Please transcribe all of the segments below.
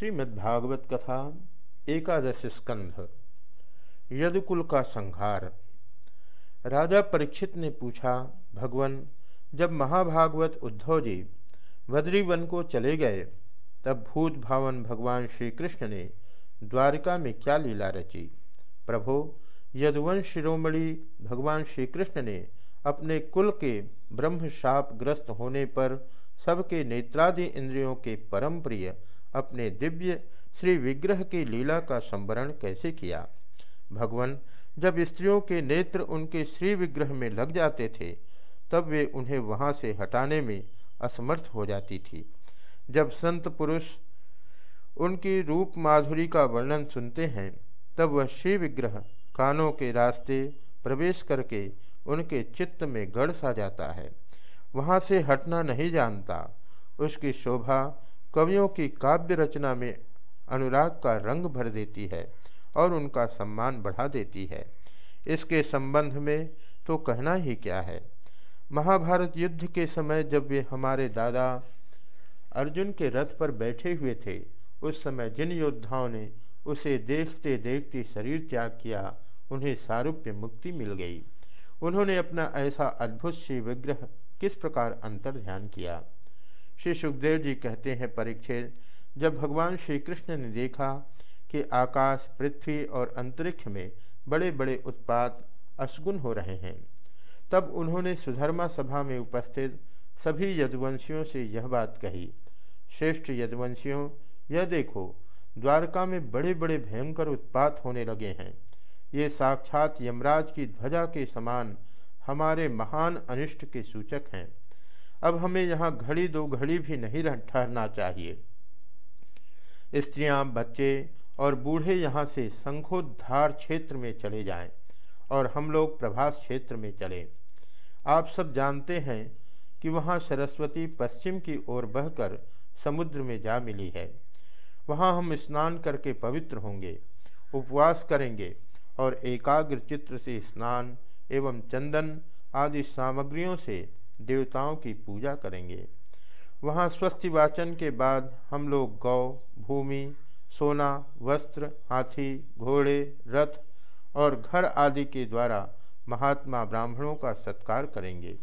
श्रीमद्भागवत कथा, एकादश स्कंध। यदुकुल का संहार। राजा परीक्षित ने पूछा, भगवान, जब महाभागवत उद्धव जी बद्रीवन को चले गए, तब भूत भावन भगवान श्री कृष्ण ने द्वारिका में क्या लीला रची? प्रभो यदुवंश शिरोमणि भगवान श्री कृष्ण ने अपने कुल के ब्रह्म शाप ग्रस्त होने पर सबके नेत्रादि इंद्रियों के परम प्रिय अपने दिव्य श्री विग्रह की लीला का संवरण कैसे किया? भगवान, जब स्त्रियों के नेत्र उनके श्री विग्रह में लग जाते थे, तब वे उन्हें वहाँ से हटाने में असमर्थ हो जाती थी। जब संत पुरुष उनकी रूप माधुरी का वर्णन सुनते हैं, तब वह श्री विग्रह कानों के रास्ते प्रवेश करके उनके चित्त में गढ़ सा जाता है। वहाँ से हटना नहीं जानता। उसकी शोभा कवियों की काव्य रचना में अनुराग का रंग भर देती है और उनका सम्मान बढ़ा देती है। इसके संबंध में तो कहना ही क्या है? महाभारत युद्ध के समय जब वे हमारे दादा अर्जुन के रथ पर बैठे हुए थे, उस समय जिन योद्धाओं ने उसे देखते देखते शरीर त्याग किया, उन्हें सारूप्य मुक्ति मिल गई। उन्होंने अपना ऐसा अद्भुत श्री विग्रह किस प्रकार अंतर ध्यान किया? श्री सुखदेव जी कहते हैं परीक्षित जब भगवान श्री कृष्ण ने देखा कि आकाश, पृथ्वी और अंतरिक्ष में बड़े बड़े उत्पाद अशगुन हो रहे हैं, तब उन्होंने सुधर्मा सभा में उपस्थित सभी यदुवंशियों से यह बात कही, श्रेष्ठ यदुवंशियों, यह देखो, द्वारका में बड़े बड़े भयंकर उत्पात होने लगे हैं। ये साक्षात यमराज की ध्वजा के समान हमारे महान अनिष्ट के सूचक हैं। अब हमें यहाँ घड़ी दो घड़ी भी नहीं ठहरना चाहिए। स्त्रियाँ, बच्चे और बूढ़े यहाँ से संखोद्धार क्षेत्र में चले जाएँ और हम लोग प्रभास क्षेत्र में चले। आप सब जानते हैं कि वहाँ सरस्वती पश्चिम की ओर बहकर समुद्र में जा मिली है। वहाँ हम स्नान करके पवित्र होंगे उपवास करेंगे और एकाग्र चित्र से स्नान एवं चंदन आदि सामग्रियों से देवताओं की पूजा करेंगे। वहाँ स्वस्थि वाचन के बाद हम लोग गौ, भूमि, सोना, वस्त्र, हाथी, घोड़े, रथ और घर आदि के द्वारा महात्मा ब्राह्मणों का सत्कार करेंगे।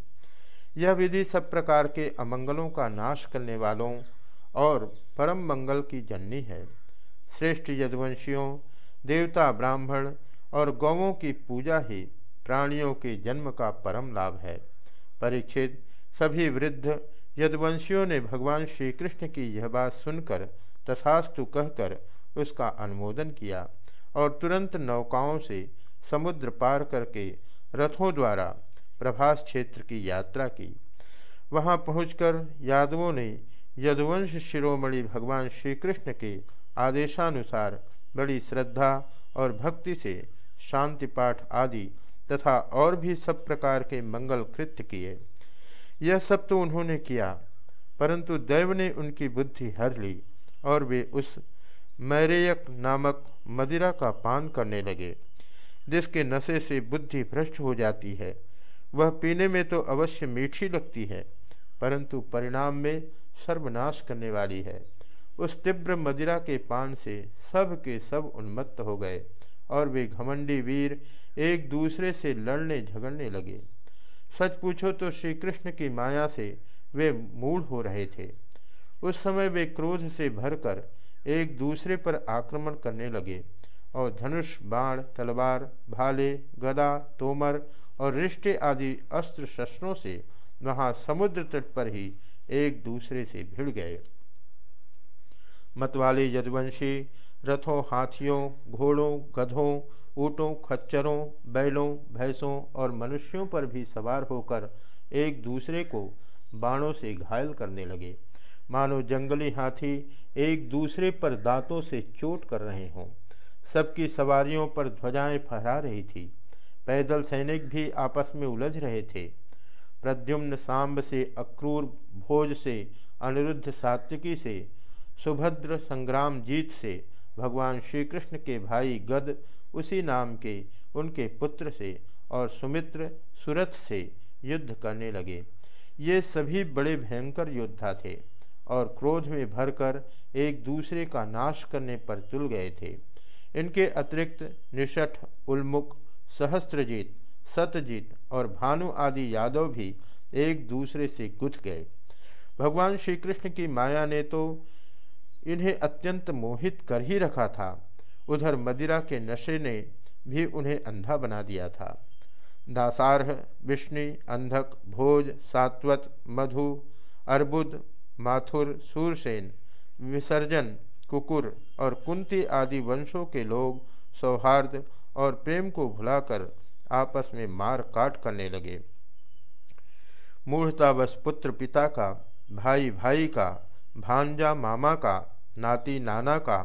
यह विधि सब प्रकार के अमंगलों का नाश करने वालों और परम मंगल की जननी है। श्रेष्ठ यदुवंशियों, देवता ब्राह्मण और गौवों की पूजा ही प्राणियों के जन्म का परम लाभ है। परीक्षित सभी वृद्ध यदुवंशियों ने भगवान श्री कृष्ण की यह बात सुनकर तथास्तु कहकर उसका अनुमोदन किया और तुरंत नौकाओं से समुद्र पार करके रथों द्वारा प्रभास क्षेत्र की यात्रा की। वहाँ पहुंचकर यादवों ने यदुवंश शिरोमणि भगवान श्री कृष्ण के आदेशानुसार बड़ी श्रद्धा और भक्ति से शांति पाठ आदि तथा और भी सब प्रकार के मंगल कृत्य किए। यह सब तो उन्होंने किया, परंतु दैव ने उनकी बुद्धि हर ली और वे उस मैरेयक नामक मदिरा का पान करने लगे, जिसके नशे से बुद्धि भ्रष्ट हो जाती है। वह पीने में तो अवश्य मीठी लगती है, परंतु परिणाम में सर्वनाश करने वाली है। उस तीव्र मदिरा के पान से सब के सब उन्मत्त हो गए और वे घमंडी वीर एक दूसरे से लड़ने झगड़ने लगे। सच पूछो तो श्री कृष्ण की माया से वे मूढ़ हो रहे थे। उस समय वे क्रोध से भरकर एक दूसरे पर आक्रमण करने लगे और धनुष, बाण, तलवार, भाले, गदा, तोमर और रिश्ते आदि अस्त्र शस्त्रों से वहाँ समुद्र तट पर ही एक दूसरे से भिड़ गए। मतवाले यदुवंशी रथों, हाथियों, घोड़ों, गधों, ऊँटों, खच्चरों, बैलों, भैंसों और मनुष्यों पर भी सवार होकर एक दूसरे को बाणों से घायल करने लगे। मानो जंगली हाथी एक दूसरे पर दांतों से चोट कर रहे हों। सबकी सवारियों पर ध्वजाएँ फहरा रही थी। पैदल सैनिक भी आपस में उलझ रहे थे। प्रद्युम्न सांब से, अक्रूर भोज से, अनिरुद्ध सात्विकी से, सुभद्र संग्राम जीत से भगवान श्री कृष्ण के भाई गद उसी नाम के उनके पुत्र से और सुमित्र सुरथ से युद्ध करने लगे। ये सभी बड़े भयंकर योद्धा थे और क्रोध में भरकर एक दूसरे का नाश करने पर तुल गए थे। इनके अतिरिक्त निषठ, उल्मुख, सहस्त्रजीत, सतजीत और भानु आदि यादव भी एक दूसरे से गुथ गए। भगवान श्री कृष्ण की माया ने तो इन्हें अत्यंत मोहित कर ही रखा था। उधर मदिरा के नशे ने भी उन्हें अंधा बना दिया था। दासारह, विष्णु, अंधक, भोज, सात्वत, मधु, अर्बुद, माथुर, सूरसेन, विसर्जन, कुकुर और कुंती आदि वंशों के लोग सौहार्द और प्रेम को भुलाकर आपस में मार काट करने लगे। मूढ़तावश पुत्र पिता का भाई भाई का भांजा मामा का, नाती नाना का,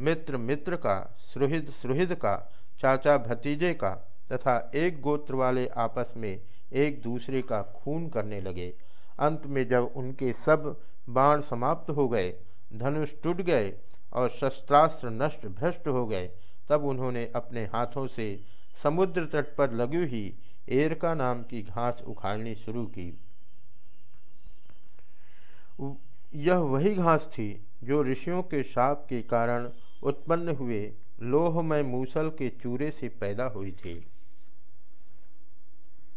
मित्र मित्र का, सुहृद सुहृद का, चाचा भतीजे का तथा एक गोत्र वाले आपस में एक दूसरे का खून करने लगे। अंत में जब उनके सब बाण समाप्त हो गए, धनुष टूट गए और शस्त्रास्त्र नष्ट भ्रष्ट हो गए, तब उन्होंने अपने हाथों से समुद्र तट पर लगी हुई एरका नाम की घास उखाड़नी शुरू की। यह वही घास थी जो ऋषियों के शाप के कारण उत्पन्न हुए लोहमय मूसल के चूरे से पैदा हुई थी।